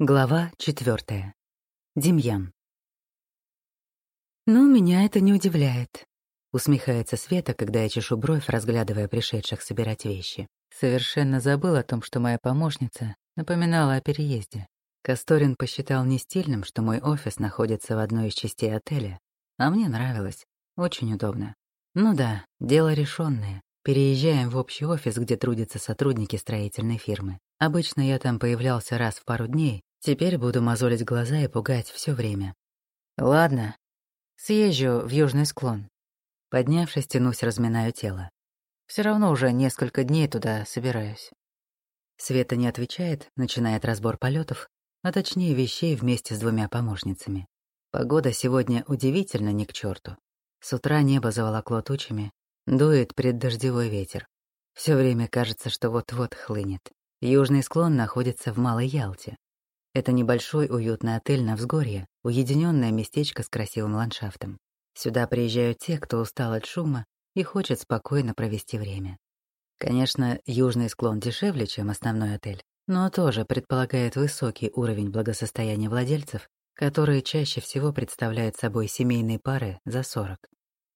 Глава четвертая. Демьян. «Ну, меня это не удивляет», — усмехается Света, когда я чешу бровь, разглядывая пришедших собирать вещи. Совершенно забыл о том, что моя помощница напоминала о переезде. Касторин посчитал не стильным, что мой офис находится в одной из частей отеля, а мне нравилось. Очень удобно. Ну да, дело решенное. Переезжаем в общий офис, где трудятся сотрудники строительной фирмы. Обычно я там появлялся раз в пару дней, Теперь буду мозолить глаза и пугать все время. Ладно, съезжу в южный склон. Поднявшись, тянусь, разминаю тело. Все равно уже несколько дней туда собираюсь. Света не отвечает, начинает разбор полетов, а точнее вещей вместе с двумя помощницами. Погода сегодня удивительно не к черту. С утра небо заволокло тучами, дует преддождевой ветер. Все время кажется, что вот-вот хлынет. Южный склон находится в Малой Ялте. Это небольшой уютный отель на взгорье, уединенное местечко с красивым ландшафтом. Сюда приезжают те, кто устал от шума и хочет спокойно провести время. Конечно, южный склон дешевле, чем основной отель, но тоже предполагает высокий уровень благосостояния владельцев, которые чаще всего представляют собой семейные пары за 40.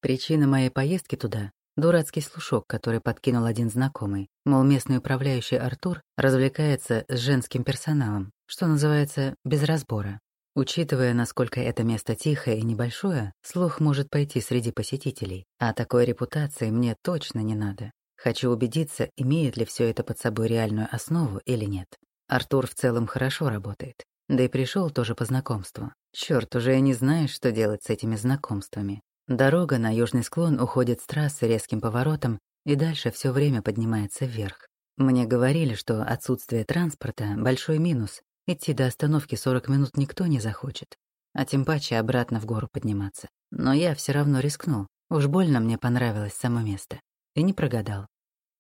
Причина моей поездки туда — дурацкий слушок, который подкинул один знакомый, мол, местный управляющий Артур развлекается с женским персоналом, что называется, без разбора. Учитывая, насколько это место тихое и небольшое, слух может пойти среди посетителей, а такой репутации мне точно не надо. Хочу убедиться, имеет ли все это под собой реальную основу или нет. Артур в целом хорошо работает. Да и пришел тоже по знакомству. Черт, уже не знаешь, что делать с этими знакомствами. Дорога на южный склон уходит с трассы резким поворотом и дальше все время поднимается вверх. Мне говорили, что отсутствие транспорта — большой минус, Идти до остановки 40 минут никто не захочет, а тем паче обратно в гору подниматься. Но я все равно рискнул. Уж больно мне понравилось само место. И не прогадал.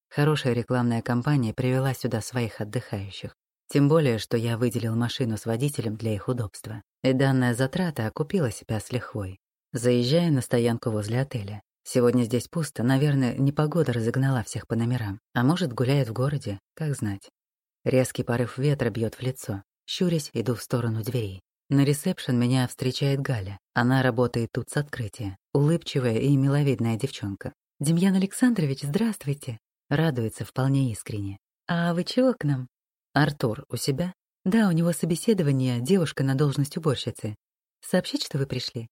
Хорошая рекламная кампания привела сюда своих отдыхающих. Тем более, что я выделил машину с водителем для их удобства. И данная затрата окупила себя с лихвой. Заезжаю на стоянку возле отеля. Сегодня здесь пусто, наверное, непогода разогнала всех по номерам. А может, гуляет в городе, как знать. Резкий порыв ветра бьет в лицо. Щурясь, иду в сторону дверей. На ресепшн меня встречает Галя. Она работает тут с открытия. Улыбчивая и миловидная девчонка. «Демьян Александрович, здравствуйте!» Радуется вполне искренне. «А вы чего к нам?» «Артур, у себя?» «Да, у него собеседование, девушка на должность уборщицы. Сообщить, что вы пришли?»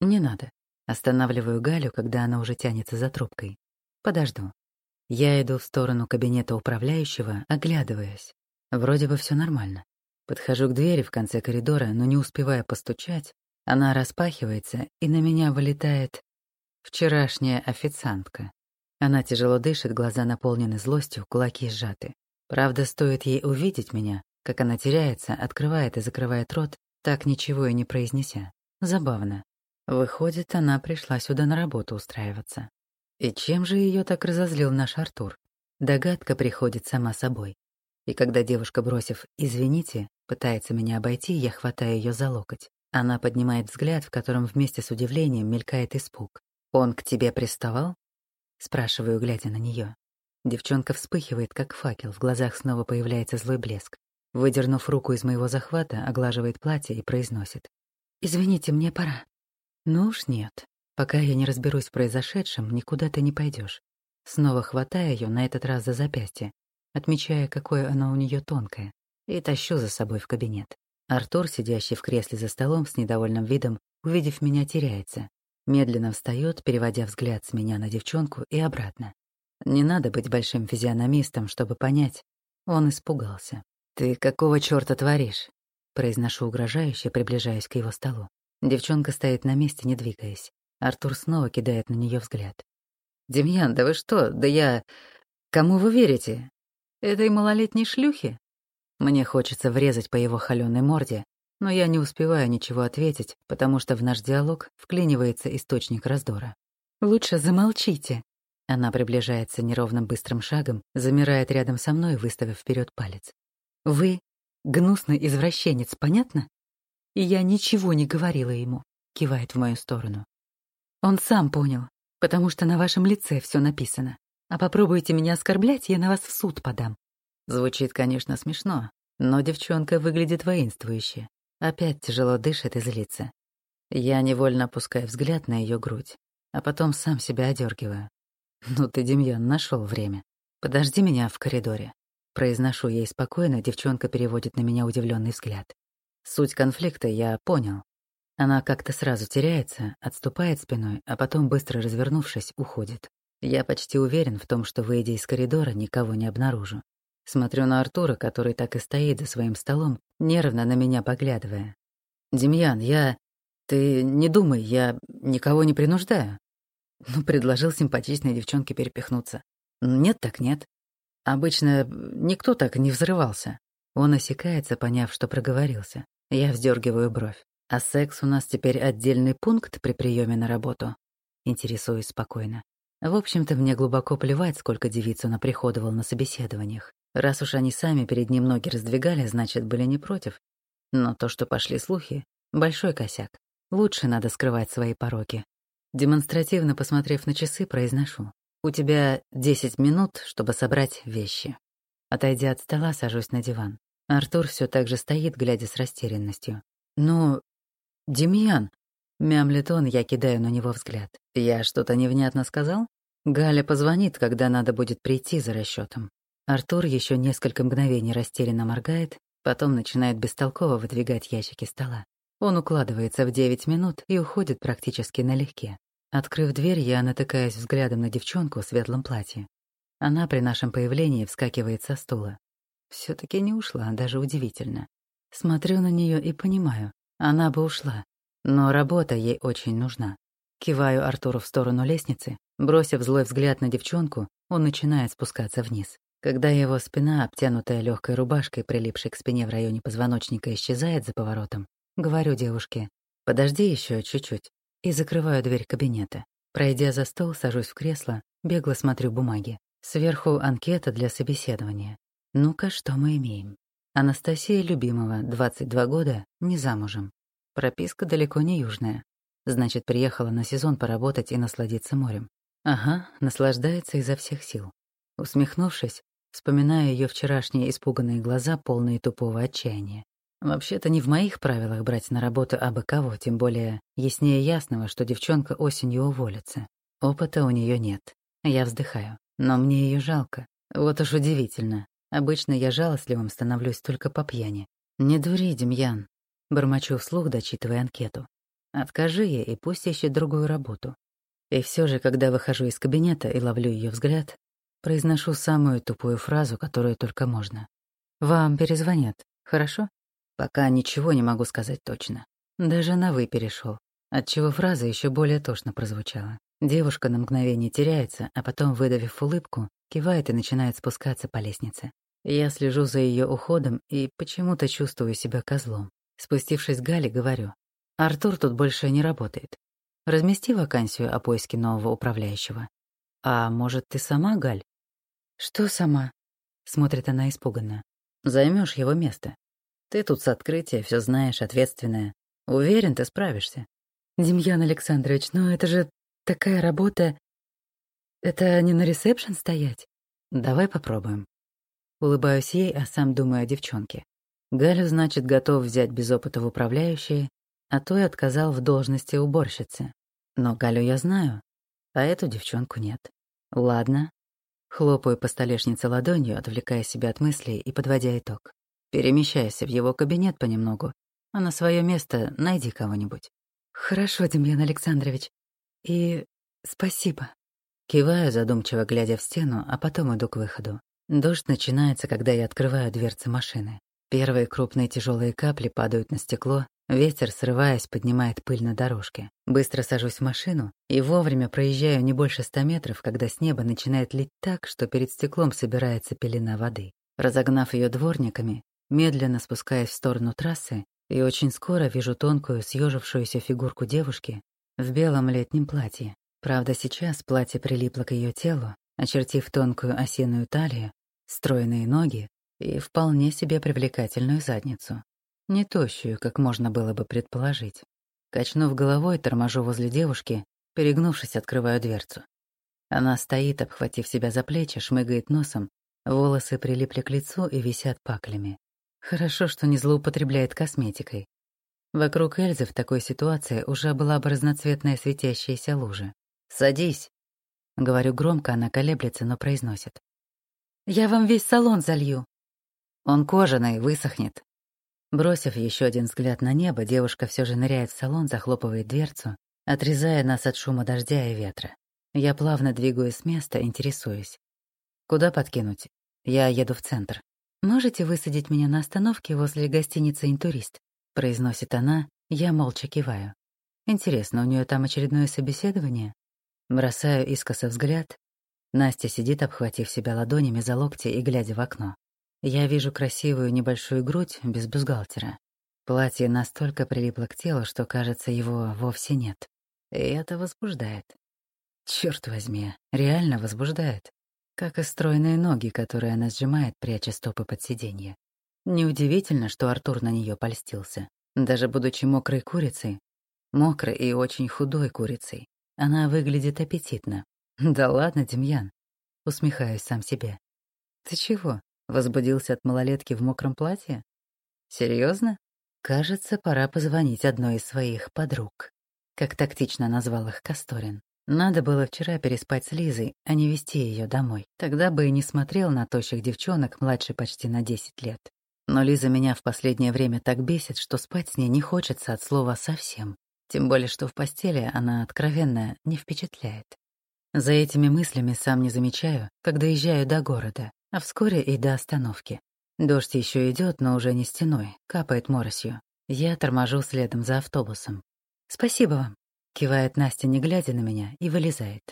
«Не надо». Останавливаю Галю, когда она уже тянется за трубкой. «Подожду». Я иду в сторону кабинета управляющего, оглядываясь. Вроде бы все нормально. Подхожу к двери в конце коридора, но не успевая постучать, она распахивается, и на меня вылетает вчерашняя официантка. Она тяжело дышит, глаза наполнены злостью, кулаки сжаты. Правда, стоит ей увидеть меня, как она теряется, открывает и закрывает рот, так ничего и не произнеся. Забавно. Выходит, она пришла сюда на работу устраиваться. И чем же ее так разозлил наш Артур? Догадка приходит сама собой. И когда девушка, бросив «извините», пытается меня обойти, я хватаю ее за локоть. Она поднимает взгляд, в котором вместе с удивлением мелькает испуг. «Он к тебе приставал?» Спрашиваю, глядя на нее. Девчонка вспыхивает, как факел, в глазах снова появляется злой блеск. Выдернув руку из моего захвата, оглаживает платье и произносит. «Извините, мне пора». «Ну уж нет. Пока я не разберусь в произошедшем, никуда ты не пойдешь. Снова хватаю ее, на этот раз за запястье, отмечая, какое оно у нее тонкое, и тащу за собой в кабинет. Артур, сидящий в кресле за столом с недовольным видом, увидев меня, теряется. Медленно встает, переводя взгляд с меня на девчонку и обратно. Не надо быть большим физиономистом, чтобы понять. Он испугался. «Ты какого чёрта творишь?» Произношу угрожающе, приближаясь к его столу. Девчонка стоит на месте, не двигаясь. Артур снова кидает на нее взгляд. «Демьян, да вы что? Да я... Кому вы верите? Этой малолетней шлюхе? Мне хочется врезать по его холёной морде, но я не успеваю ничего ответить, потому что в наш диалог вклинивается источник раздора. «Лучше замолчите». Она приближается неровным быстрым шагом, замирает рядом со мной, выставив вперед палец. «Вы — гнусный извращенец, понятно?» «И я ничего не говорила ему», — кивает в мою сторону. «Он сам понял, потому что на вашем лице все написано. А попробуйте меня оскорблять, я на вас в суд подам». Звучит, конечно, смешно, но девчонка выглядит воинствующе. Опять тяжело дышит и злится. Я невольно опускаю взгляд на ее грудь, а потом сам себя одергиваю. «Ну ты, Демьян, нашел время. Подожди меня в коридоре». Произношу ей спокойно, девчонка переводит на меня удивленный взгляд. Суть конфликта я понял. Она как-то сразу теряется, отступает спиной, а потом, быстро развернувшись, уходит. Я почти уверен в том, что, выйдя из коридора, никого не обнаружу. Смотрю на Артура, который так и стоит за своим столом, нервно на меня поглядывая. «Демьян, я... Ты не думай, я никого не принуждаю». Ну, предложил симпатичной девчонке перепихнуться. Нет так нет. Обычно никто так не взрывался. Он осекается, поняв, что проговорился. Я вздергиваю бровь. А секс у нас теперь отдельный пункт при приеме на работу? Интересуюсь спокойно. В общем-то, мне глубоко плевать, сколько девиц он оприходовал на собеседованиях. Раз уж они сами перед ним ноги раздвигали, значит, были не против. Но то, что пошли слухи, — большой косяк. Лучше надо скрывать свои пороки. Демонстративно посмотрев на часы, произношу. «У тебя десять минут, чтобы собрать вещи». Отойдя от стола, сажусь на диван. Артур все так же стоит, глядя с растерянностью. «Ну, Демьян!» — мямлет он, я кидаю на него взгляд. «Я что-то невнятно сказал?» Галя позвонит, когда надо будет прийти за расчетом. Артур еще несколько мгновений растерянно моргает, потом начинает бестолково выдвигать ящики стола. Он укладывается в девять минут и уходит практически налегке. Открыв дверь, я натыкаюсь взглядом на девчонку в светлом платье. Она при нашем появлении вскакивает со стула. все таки не ушла, даже удивительно. Смотрю на нее и понимаю, она бы ушла. Но работа ей очень нужна. Киваю Артуру в сторону лестницы. Бросив злой взгляд на девчонку, он начинает спускаться вниз. Когда его спина, обтянутая легкой рубашкой, прилипшей к спине в районе позвоночника, исчезает за поворотом, говорю девушке, «Подожди еще чуть-чуть» и закрываю дверь кабинета. Пройдя за стол, сажусь в кресло, бегло смотрю бумаги. Сверху анкета для собеседования. Ну-ка, что мы имеем? Анастасия Любимова, 22 года, не замужем. Прописка далеко не южная. Значит, приехала на сезон поработать и насладиться морем. Ага, наслаждается изо всех сил. Усмехнувшись, вспоминаю ее вчерашние испуганные глаза, полные тупого отчаяния. Вообще-то не в моих правилах брать на работу абы кого, тем более яснее ясного, что девчонка осенью уволится. Опыта у нее нет. Я вздыхаю. Но мне ее жалко. Вот уж удивительно. Обычно я жалостливым становлюсь только по пьяни. «Не дури, Демьян», — бормочу вслух, дочитывая анкету. «Откажи ей и пусть ищет другую работу». И все же, когда выхожу из кабинета и ловлю ее взгляд, произношу самую тупую фразу, которую только можно. «Вам перезвонят, хорошо?» Пока ничего не могу сказать точно. Даже на «вы» перешел, отчего фраза еще более тошно прозвучала. Девушка на мгновение теряется, а потом, выдавив улыбку, кивает и начинает спускаться по лестнице. Я слежу за ее уходом и почему-то чувствую себя козлом. Спустившись к Гале, говорю, «Артур тут больше не работает. Размести вакансию о поиске нового управляющего. А может, ты сама, Галь?» «Что сама?» — смотрит она испуганно. Займешь его место. Ты тут с открытия, все знаешь, ответственная. Уверен, ты справишься. Демьян Александрович, ну это же такая работа... Это не на ресепшн стоять? Давай попробуем. Улыбаюсь ей, а сам думаю о девчонке. Галю, значит, готов взять без опыта в управляющие, а то и отказал в должности уборщицы. Но Галю я знаю, а эту девчонку нет. Ладно. Хлопаю по столешнице ладонью, отвлекая себя от мыслей и подводя итог. Перемещайся в его кабинет понемногу, а на свое место найди кого-нибудь. Хорошо, Демьян Александрович. И спасибо. Киваю, задумчиво глядя в стену, а потом иду к выходу. Дождь начинается, когда я открываю дверцы машины. Первые крупные тяжелые капли падают на стекло, ветер, срываясь, поднимает пыль на дорожке. Быстро сажусь в машину и вовремя проезжаю не больше ста метров, когда с неба начинает лить так, что перед стеклом собирается пелена воды. Разогнав ее дворниками, медленно спускаясь в сторону трассы, и очень скоро вижу тонкую, съежившуюся фигурку девушки в белом летнем платье. Правда, сейчас платье прилипло к ее телу, очертив тонкую осиную талию, стройные ноги и вполне себе привлекательную задницу. Не тощую, как можно было бы предположить. Качнув головой, торможу возле девушки, перегнувшись, открываю дверцу. Она стоит, обхватив себя за плечи, шмыгает носом, волосы прилипли к лицу и висят паклями. Хорошо, что не злоупотребляет косметикой. Вокруг Эльзы в такой ситуации уже была бы разноцветная светящаяся лужа. «Садись!» Говорю громко, она колеблется, но произносит. «Я вам весь салон залью!» «Он кожаный, высохнет!» Бросив еще один взгляд на небо, девушка все же ныряет в салон, захлопывает дверцу, отрезая нас от шума дождя и ветра. Я плавно двигаюсь с места, интересуюсь. «Куда подкинуть? Я еду в центр». «Можете высадить меня на остановке возле гостиницы «Интурист»?» — произносит она, я молча киваю. Интересно, у нее там очередное собеседование? Бросаю искоса взгляд. Настя сидит, обхватив себя ладонями за локти и глядя в окно. Я вижу красивую небольшую грудь без бюстгальтера. Платье настолько прилипло к телу, что, кажется, его вовсе нет. И это возбуждает. Черт возьми, реально возбуждает как и стройные ноги, которые она сжимает, пряча стопы под сиденье. Неудивительно, что Артур на нее польстился. Даже будучи мокрой курицей, мокрой и очень худой курицей, она выглядит аппетитно. Да ладно, Демьян. Усмехаюсь сам себе. Ты чего, возбудился от малолетки в мокром платье? Серьезно? Кажется, пора позвонить одной из своих подруг. Как тактично назвал их Касторин. Надо было вчера переспать с Лизой, а не вести ее домой. Тогда бы и не смотрел на тощих девчонок, младше почти на 10 лет. Но Лиза меня в последнее время так бесит, что спать с ней не хочется от слова совсем. Тем более, что в постели она откровенно не впечатляет. За этими мыслями сам не замечаю, когда доезжаю до города, а вскоре и до остановки. Дождь еще идет, но уже не стеной, капает моросью. Я торможу следом за автобусом. «Спасибо вам», Кивает Настя, не глядя на меня, и вылезает.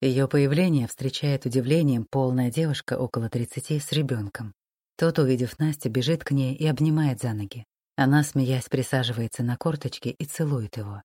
Ее появление встречает удивлением полная девушка около тридцати с ребенком. Тот, увидев Настю, бежит к ней и обнимает за ноги. Она, смеясь, присаживается на корточки и целует его.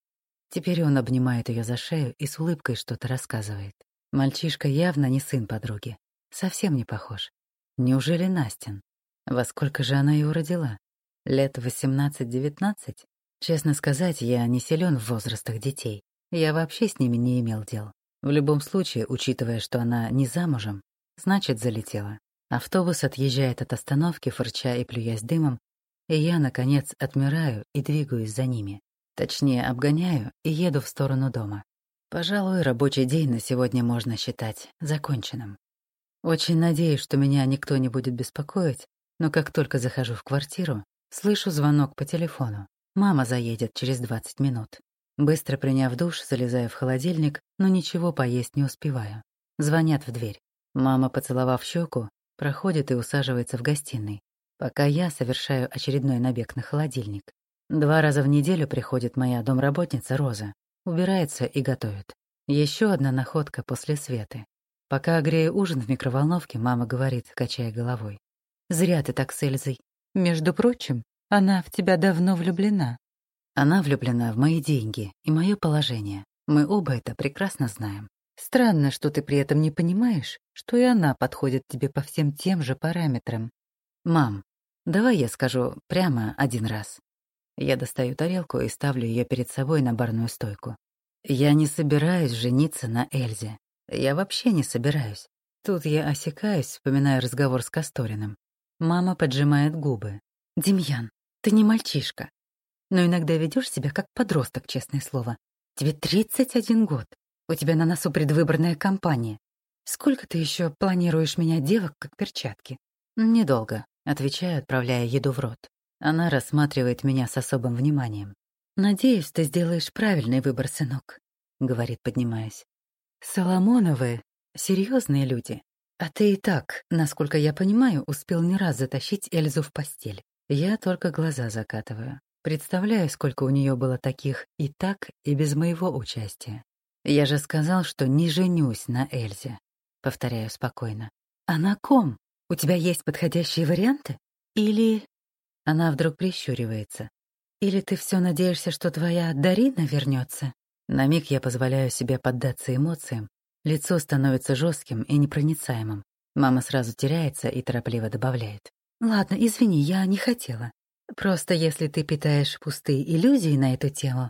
Теперь он обнимает ее за шею и с улыбкой что-то рассказывает. Мальчишка явно не сын подруги. Совсем не похож. Неужели Настин? Во сколько же она его родила? Лет восемнадцать-девятнадцать? Честно сказать, я не силен в возрастах детей. Я вообще с ними не имел дел. В любом случае, учитывая, что она не замужем, значит, залетела. Автобус отъезжает от остановки, фырча и плюясь дымом, и я, наконец, отмираю и двигаюсь за ними. Точнее, обгоняю и еду в сторону дома. Пожалуй, рабочий день на сегодня можно считать законченным. Очень надеюсь, что меня никто не будет беспокоить, но как только захожу в квартиру, слышу звонок по телефону. Мама заедет через 20 минут. Быстро приняв душ, залезаю в холодильник, но ничего поесть не успеваю. Звонят в дверь. Мама, поцеловав щеку, проходит и усаживается в гостиной, пока я совершаю очередной набег на холодильник. Два раза в неделю приходит моя домработница Роза, убирается и готовит. Еще одна находка после Светы. Пока грею ужин в микроволновке, мама говорит, качая головой. «Зря ты так с Эльзой. Между прочим, она в тебя давно влюблена. Она влюблена в мои деньги и мое положение. Мы оба это прекрасно знаем. Странно, что ты при этом не понимаешь, что и она подходит тебе по всем тем же параметрам. Мам, давай я скажу прямо один раз. Я достаю тарелку и ставлю ее перед собой на барную стойку. Я не собираюсь жениться на Эльзе. Я вообще не собираюсь. Тут я осекаюсь, вспоминая разговор с Касториным. Мама поджимает губы. «Демьян, ты не мальчишка, но иногда ведешь себя как подросток, честное слово. Тебе 31 год, у тебя на носу предвыборная кампания. Сколько ты еще планируешь менять девок, как перчатки? Недолго, отвечаю, отправляя еду в рот. Она рассматривает меня с особым вниманием. «Надеюсь, ты сделаешь правильный выбор, сынок», — говорит, поднимаясь. «Соломоновы — серьезные люди, а ты и так, насколько я понимаю, успел не раз затащить Эльзу в постель. Я только глаза закатываю. Представляю, сколько у нее было таких и так, и без моего участия. Я же сказал, что не женюсь на Эльзе. Повторяю спокойно. А на ком? У тебя есть подходящие варианты? Или... Она вдруг прищуривается. Или ты все надеешься, что твоя Дарина вернется? На миг я позволяю себе поддаться эмоциям. Лицо становится жестким и непроницаемым. Мама сразу теряется и торопливо добавляет. Ладно, извини, я не хотела. Просто если ты питаешь пустые иллюзии на эту тему...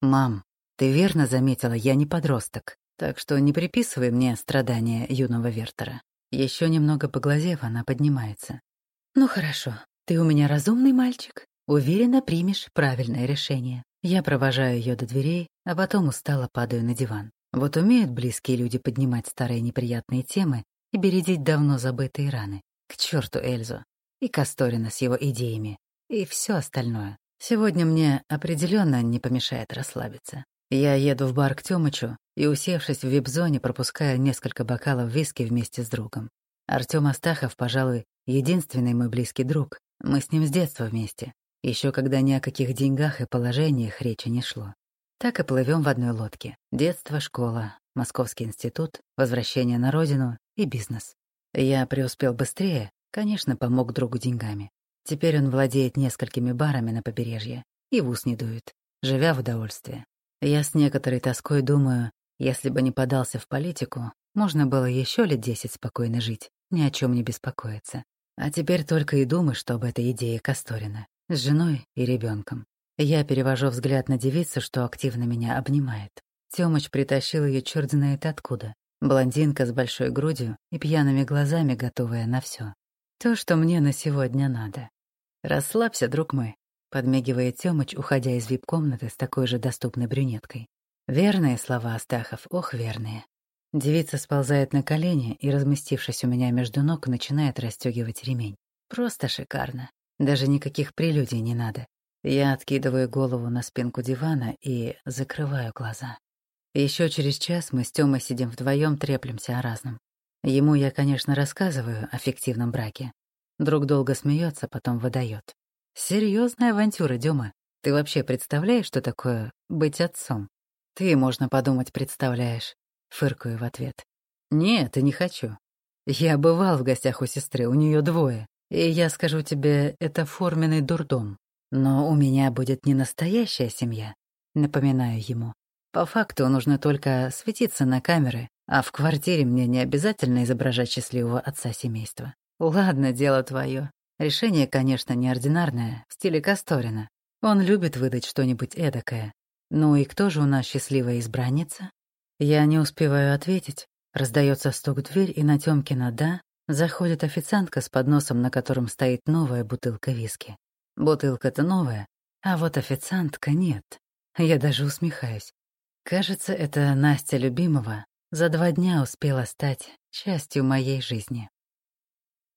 Мам, ты верно заметила, я не подросток, так что не приписывай мне страдания юного Вертера. Еще немного поглазев, она поднимается. Ну хорошо, Ты у меня разумный мальчик. Уверенно примешь правильное решение. Я провожаю ее до дверей, а потом устало падаю на диван. Вот умеют близкие люди поднимать старые неприятные темы и бередить давно забытые раны. К черту Эльзу. И Касторина с его идеями. И все остальное. Сегодня мне определенно не помешает расслабиться. Я еду в бар к Тёмычу и, усевшись в вип-зоне, пропускаю несколько бокалов виски вместе с другом. Артём Астахов, пожалуй, единственный мой близкий друг. Мы с ним с детства вместе. Еще когда ни о каких деньгах и положениях речи не шло. Так и плывем в одной лодке. Детство, школа, Московский институт, возвращение на родину и бизнес. Я преуспел быстрее, конечно, помог другу деньгами. Теперь он владеет несколькими барами на побережье и в ус не дует, живя в удовольствие. Я с некоторой тоской думаю, если бы не подался в политику, можно было еще лет десять спокойно жить, ни о чем не беспокоиться. А теперь только и думаю, что об этой идее Касторина, с женой и ребенком. Я перевожу взгляд на девицу, что активно меня обнимает. Тёмыч притащил ее черт знает откуда. Блондинка с большой грудью и пьяными глазами, готовая на все. То, что мне на сегодня надо. «Расслабься, друг мой», — подмигивает Тёмыч, уходя из вип-комнаты с такой же доступной брюнеткой. Верные слова Астахов, ох, верные. Девица сползает на колени и, разместившись у меня между ног, начинает расстегивать ремень. Просто шикарно. Даже никаких прелюдий не надо. Я откидываю голову на спинку дивана и закрываю глаза. Еще через час мы с Тёмой сидим вдвоем, треплемся о разном. Ему я, конечно, рассказываю о фиктивном браке. Друг долго смеется, потом выдает. Серьезная авантюра, Дёма. Ты вообще представляешь, что такое быть отцом? Ты, можно подумать, представляешь. Фыркаю в ответ. Нет, и не хочу. Я бывал в гостях у сестры, у нее двое. И я скажу тебе, это форменный дурдом. Но у меня будет не настоящая семья, напоминаю ему. По факту нужно только светиться на камеры, а в квартире мне не обязательно изображать счастливого отца семейства. Ладно, дело твое. Решение, конечно, неординарное, в стиле Касторина. Он любит выдать что-нибудь эдакое. Ну и кто же у нас счастливая избранница? Я не успеваю ответить. Раздается стук в дверь, и на Тёмкина «да» заходит официантка с подносом, на котором стоит новая бутылка виски. Бутылка-то новая, а вот официантка нет. Я даже усмехаюсь. Кажется, это Настя любимого за два дня успела стать частью моей жизни.